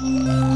Música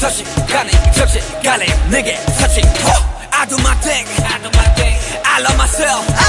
touch it, got it, touch it, got it, nigga, touch it. I do my thing, I love myself.